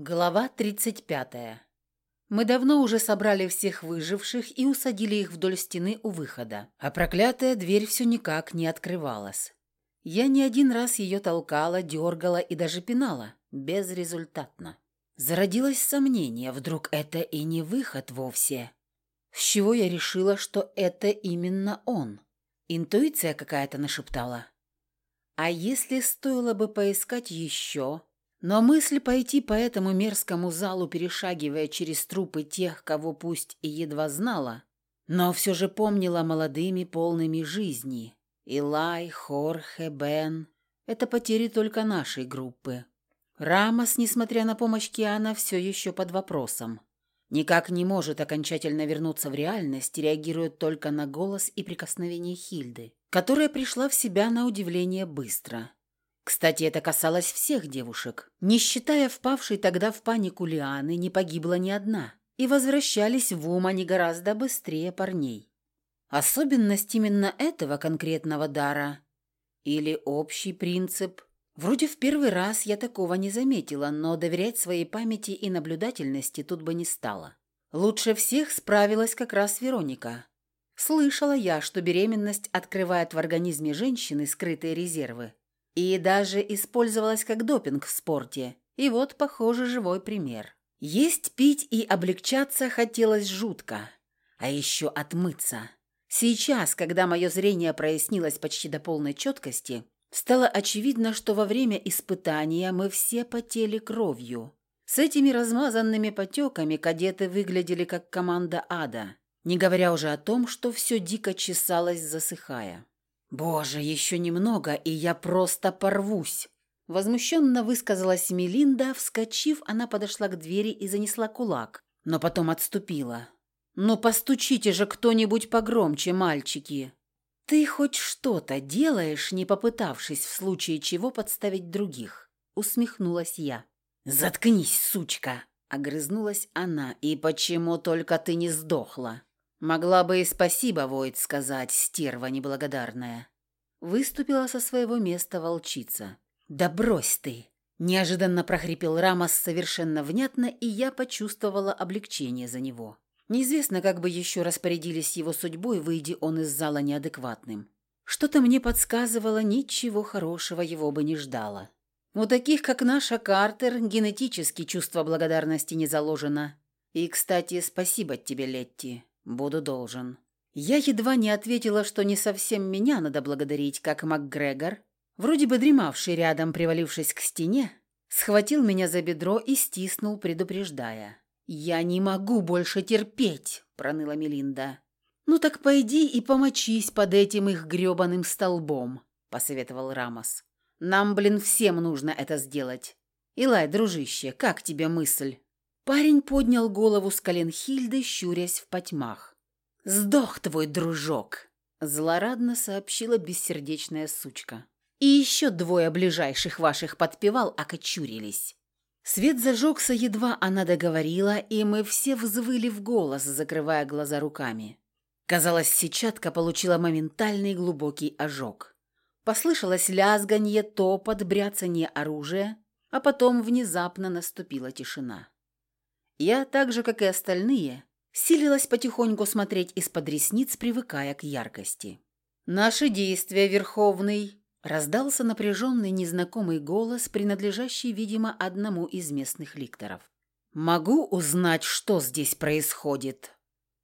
Глава 35. Мы давно уже собрали всех выживших и усадили их вдоль стены у выхода, а проклятая дверь все никак не открывалась. Я не один раз ее толкала, дергала и даже пинала, безрезультатно. Зародилось сомнение, вдруг это и не выход вовсе. С чего я решила, что это именно он? Интуиция какая-то нашептала. А если стоило бы поискать еще но мысль пойти по этому мерзкому залу, перешагивая через трупы тех, кого пусть и едва знала, но все же помнила молодыми, полными жизни. Илай, Хорхе, Бен — это потери только нашей группы. Рамос, несмотря на помощь Киана, все еще под вопросом. Никак не может окончательно вернуться в реальность, реагирует только на голос и прикосновение Хильды, которая пришла в себя на удивление быстро. Кстати, это касалось всех девушек. Не считая впавшей тогда в панику Лианы, не погибла ни одна. И возвращались в ум они гораздо быстрее парней. Особенность именно этого конкретного дара или общий принцип. Вроде в первый раз я такого не заметила, но доверять своей памяти и наблюдательности тут бы не стала. Лучше всех справилась как раз Вероника. Слышала я, что беременность открывает в организме женщины скрытые резервы. И даже использовалась как допинг в спорте. И вот, похоже, живой пример. Есть, пить и облегчаться хотелось жутко. А еще отмыться. Сейчас, когда мое зрение прояснилось почти до полной четкости, стало очевидно, что во время испытания мы все потели кровью. С этими размазанными потеками кадеты выглядели как команда ада, не говоря уже о том, что все дико чесалось, засыхая. «Боже, еще немного, и я просто порвусь!» Возмущенно высказалась Мелинда, вскочив, она подошла к двери и занесла кулак, но потом отступила. «Ну постучите же кто-нибудь погромче, мальчики!» «Ты хоть что-то делаешь, не попытавшись в случае чего подставить других?» усмехнулась я. «Заткнись, сучка!» огрызнулась она. «И почему только ты не сдохла?» Могла бы и спасибо, Войт, сказать, стерва неблагодарная. Выступила со своего места волчица. «Да брось ты!» Неожиданно прохрипел Рамос совершенно внятно, и я почувствовала облегчение за него. Неизвестно, как бы еще распорядились его судьбой, выйди он из зала неадекватным. Что-то мне подсказывало, ничего хорошего его бы не ждало. У таких, как наша Картер, генетически чувство благодарности не заложено. И, кстати, спасибо тебе, Летти. Буду должен. Я едва не ответила, что не совсем меня надо благодарить, как МакГрегор, вроде бы дремавший рядом, привалившись к стене, схватил меня за бедро и стиснул, предупреждая. «Я не могу больше терпеть», — проныла Мелинда. «Ну так пойди и помочись под этим их грёбаным столбом», — посоветовал Рамос. «Нам, блин, всем нужно это сделать. Илай, дружище, как тебе мысль?» Парень поднял голову с колен Хильды, щурясь в потьмах. «Сдох твой дружок!» – злорадно сообщила бессердечная сучка. «И еще двое ближайших ваших подпевал окочурились». Свет зажегся, едва она договорила, и мы все взвыли в голос, закрывая глаза руками. Казалось, сетчатка получила моментальный глубокий ожог. Послышалось лязганье, топот, бряцание оружия, а потом внезапно наступила тишина. Я, так же, как и остальные, силилась потихоньку смотреть из-под ресниц, привыкая к яркости. «Наши действия, Верховный!» Раздался напряженный незнакомый голос, принадлежащий, видимо, одному из местных ликторов. «Могу узнать, что здесь происходит?»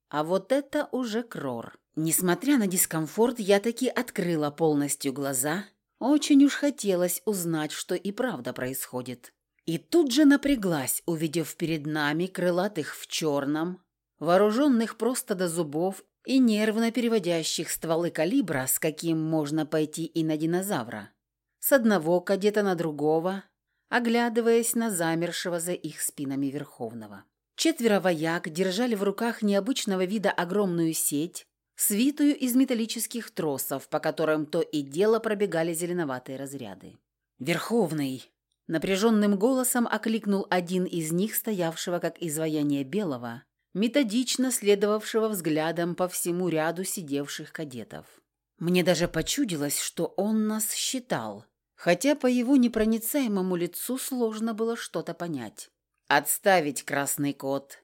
А вот это уже крор. Несмотря на дискомфорт, я таки открыла полностью глаза. Очень уж хотелось узнать, что и правда происходит. И тут же напряглась, увидев перед нами крылатых в черном, вооруженных просто до зубов и нервно переводящих стволы калибра, с каким можно пойти и на динозавра. С одного кадета на другого, оглядываясь на замершего за их спинами Верховного. Четверо вояк держали в руках необычного вида огромную сеть, свитую из металлических тросов, по которым то и дело пробегали зеленоватые разряды. «Верховный!» Напряженным голосом окликнул один из них, стоявшего как изваяние белого, методично следовавшего взглядом по всему ряду сидевших кадетов. Мне даже почудилось, что он нас считал, хотя по его непроницаемому лицу сложно было что-то понять. «Отставить, красный кот!»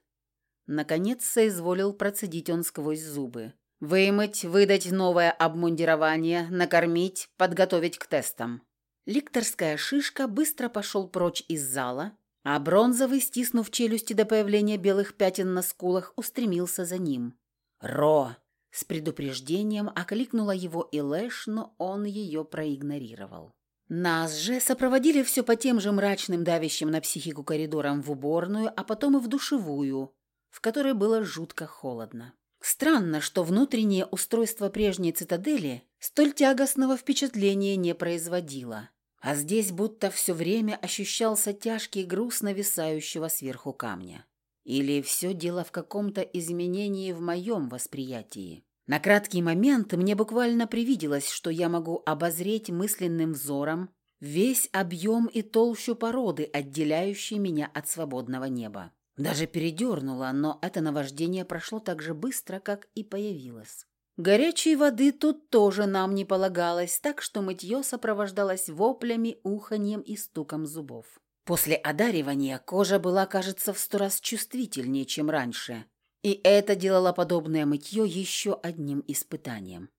Наконец соизволил процедить он сквозь зубы. «Вымыть, выдать новое обмундирование, накормить, подготовить к тестам». Ликторская шишка быстро пошел прочь из зала, а бронзовый, стиснув челюсти до появления белых пятен на скулах, устремился за ним. «Ро!» С предупреждением окликнула его и Лэш, но он ее проигнорировал. Нас же сопроводили все по тем же мрачным давящим на психику коридорам в уборную, а потом и в душевую, в которой было жутко холодно. Странно, что внутреннее устройство прежней цитадели столь тягостного впечатления не производило. А здесь будто все время ощущался тяжкий груз нависающего сверху камня. Или все дело в каком-то изменении в моем восприятии. На краткий момент мне буквально привиделось, что я могу обозреть мысленным взором весь объем и толщу породы, отделяющей меня от свободного неба. Даже передернуло, но это наваждение прошло так же быстро, как и появилось. Горячей воды тут тоже нам не полагалось, так что мытье сопровождалось воплями, уханьем и стуком зубов. После одаривания кожа была, кажется, в сто раз чувствительнее, чем раньше, и это делало подобное мытье еще одним испытанием.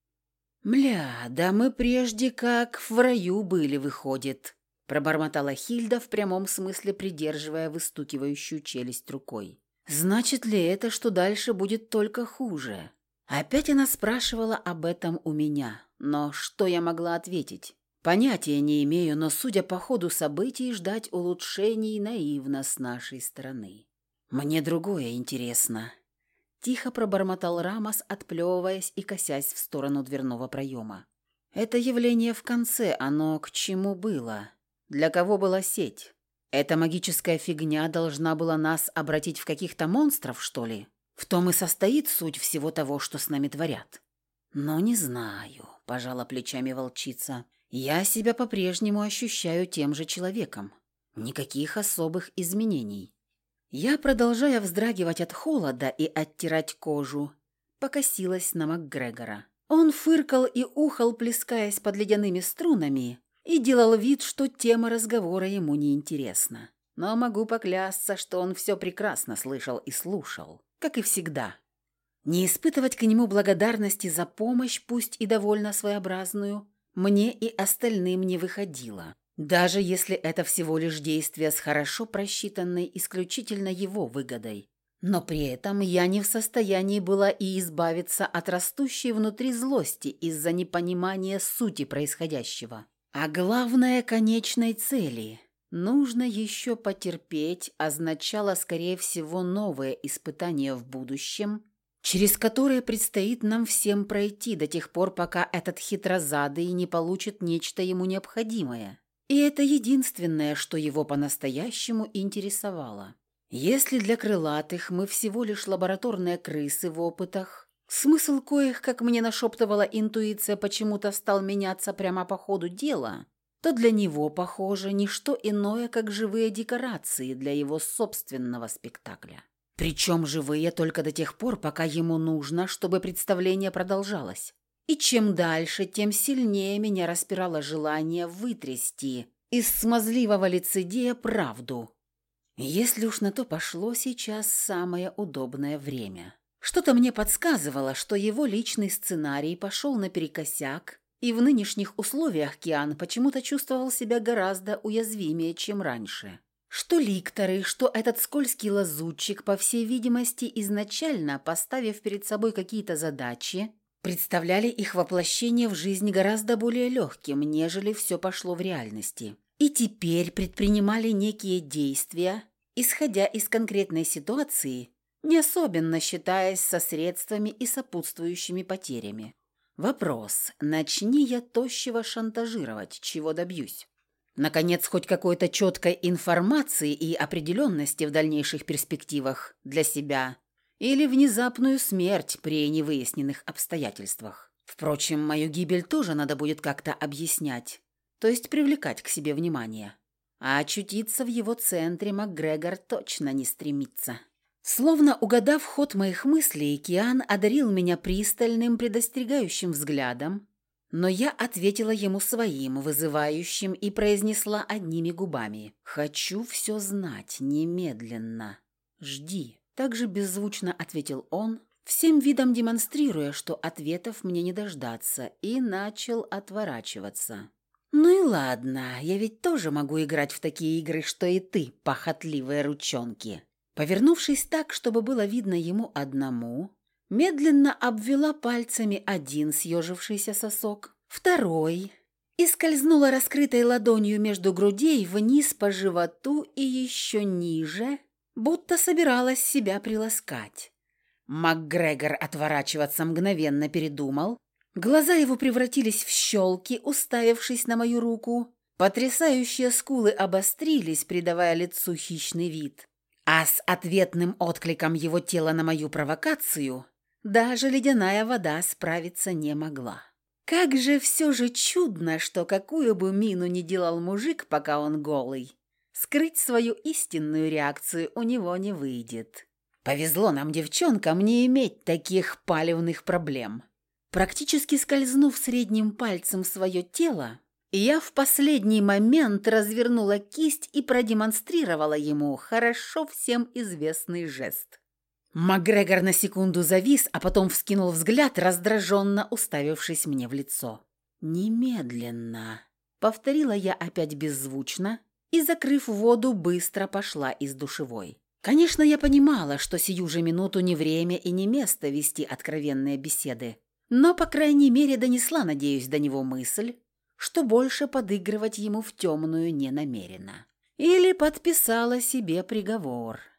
«Мля, да мы прежде как в раю были, выходит», – пробормотала Хильда в прямом смысле, придерживая выстукивающую челюсть рукой. «Значит ли это, что дальше будет только хуже?» Опять она спрашивала об этом у меня, но что я могла ответить? Понятия не имею, но, судя по ходу событий, ждать улучшений наивно с нашей стороны. Мне другое интересно. Тихо пробормотал Рамос, отплевываясь и косясь в сторону дверного проема. Это явление в конце, оно к чему было? Для кого была сеть? Эта магическая фигня должна была нас обратить в каких-то монстров, что ли? В том и состоит суть всего того, что с нами творят. Но не знаю, пожала плечами волчица. Я себя по-прежнему ощущаю тем же человеком. Никаких особых изменений. Я, продолжая вздрагивать от холода и оттирать кожу, покосилась на МакГрегора. Он фыркал и ухал, плескаясь под ледяными струнами, и делал вид, что тема разговора ему не интересна. Но могу поклясться, что он все прекрасно слышал и слушал, как и всегда. Не испытывать к нему благодарности за помощь, пусть и довольно своеобразную, мне и остальным не выходило, даже если это всего лишь действие с хорошо просчитанной исключительно его выгодой. Но при этом я не в состоянии была и избавиться от растущей внутри злости из-за непонимания сути происходящего. А главное – конечной цели. Нужно еще потерпеть означало, скорее всего, новое испытание в будущем – через которое предстоит нам всем пройти до тех пор, пока этот хитрозадый не получит нечто ему необходимое. И это единственное, что его по-настоящему интересовало. Если для крылатых мы всего лишь лабораторные крысы в опытах, смысл коих, как мне нашептывала интуиция, почему-то стал меняться прямо по ходу дела, то для него, похоже, ничто иное, как живые декорации для его собственного спектакля. Причем живые только до тех пор, пока ему нужно, чтобы представление продолжалось. И чем дальше, тем сильнее меня распирало желание вытрясти из смазливого лицедея правду. Если уж на то пошло, сейчас самое удобное время. Что-то мне подсказывало, что его личный сценарий пошел наперекосяк, и в нынешних условиях Киан почему-то чувствовал себя гораздо уязвимее, чем раньше. Что ликторы, что этот скользкий лазутчик, по всей видимости, изначально, поставив перед собой какие-то задачи, представляли их воплощение в жизнь гораздо более легким, нежели все пошло в реальности. И теперь предпринимали некие действия, исходя из конкретной ситуации, не особенно считаясь со средствами и сопутствующими потерями. Вопрос, начни я тощего шантажировать, чего добьюсь? Наконец, хоть какой-то четкой информации и определенности в дальнейших перспективах для себя или внезапную смерть при невыясненных обстоятельствах. Впрочем, мою гибель тоже надо будет как-то объяснять, то есть привлекать к себе внимание. А очутиться в его центре МакГрегор точно не стремится. Словно угадав ход моих мыслей, Киан одарил меня пристальным предостерегающим взглядом, Но я ответила ему своим, вызывающим, и произнесла одними губами. «Хочу все знать немедленно. Жди». Также беззвучно ответил он, всем видом демонстрируя, что ответов мне не дождаться, и начал отворачиваться. «Ну и ладно, я ведь тоже могу играть в такие игры, что и ты, похотливые ручонки». Повернувшись так, чтобы было видно ему одному, медленно обвела пальцами один съежившийся сосок, второй, и скользнула раскрытой ладонью между грудей вниз по животу и еще ниже, будто собиралась себя приласкать. МакГрегор отворачиваться мгновенно передумал. Глаза его превратились в щелки, уставившись на мою руку. Потрясающие скулы обострились, придавая лицу хищный вид. А с ответным откликом его тела на мою провокацию даже ледяная вода справиться не могла. Как же все же чудно, что какую бы мину ни делал мужик, пока он голый, скрыть свою истинную реакцию у него не выйдет. Повезло нам, девчонкам, не иметь таких палевных проблем. Практически скользнув средним пальцем в свое тело, я в последний момент развернула кисть и продемонстрировала ему хорошо всем известный жест. Макгрегор на секунду завис, а потом вскинул взгляд, раздраженно уставившись мне в лицо. «Немедленно», — повторила я опять беззвучно и, закрыв воду, быстро пошла из душевой. Конечно, я понимала, что сию же минуту не время и не место вести откровенные беседы, но, по крайней мере, донесла, надеюсь, до него мысль, что больше подыгрывать ему в темную не намерена. Или подписала себе приговор –